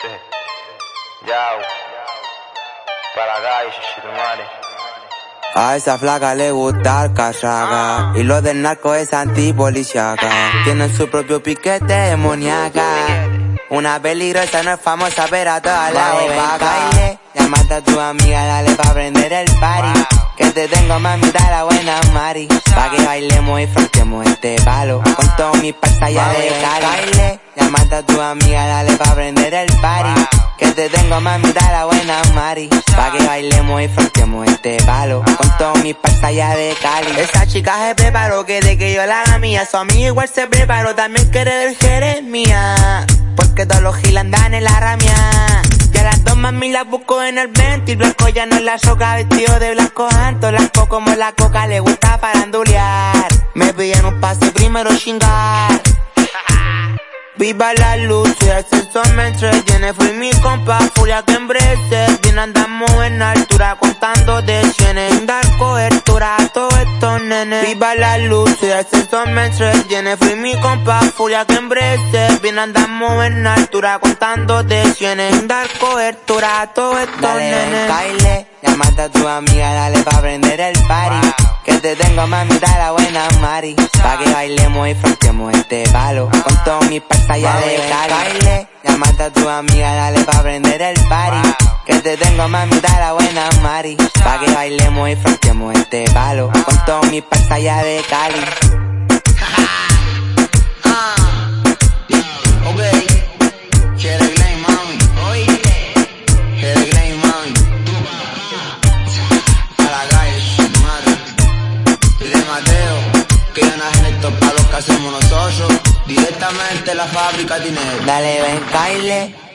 Sí. Yao. A esa flaca le gusta el cachaca Y lo del narco es antipoliciaca Tienen su propio piquete demoníaca. Una peligrosa no es famosa pero a todas la baile Llámate a tu amiga, dale pa' prender el party Que te tengo mamita la buena Mari. Pa' que bailemos y franquemos este palo. Con todos mis ya de Cali Llámate a tu amiga, dale pa' prender el party. Que te tengo mamita la buena Mari. Pa' que bailemos y franquemos este palo. Con todos mis allá de Cali. Esa chica se preparó que de que yo la haga mía. Su amiga igual se preparó, también quiere del mía Porque todos los giles andan en la ramia mami las busco en el 20 Y blanco ya no es la soca vestido de blanco alto Blanco como la coca le gusta para andulear Me piden un pase primero chingar. Viva la luz, el sensor me entretiene Fui mi compa, furia que embrece Andamos en altura contando de cienes Dar cobertura. A todos estos nenes Viva la luz, y el sensor me entretiene. Fui mi compa, furia que embrece Bien andamos en altura contando de cienes Dar cobertura. A todos estos dale, nenes. Baile, llámate a tu amiga, dale pa' prender el party. Que te tengo mamita la buena Mari. Pa' que bailemos y franquemos este palo. Con todos mis allá de Cali. Baile, llámate a tu amiga, dale pa' prender el party. Que te tengo mamita la buena Mari. Pa' que bailemos y franquemos este palo. Con todos mis allá de Cali. que ganas en estos palos que hacemos nosotros. Directamente la fábrica dinero. Dale, ven, Kyle.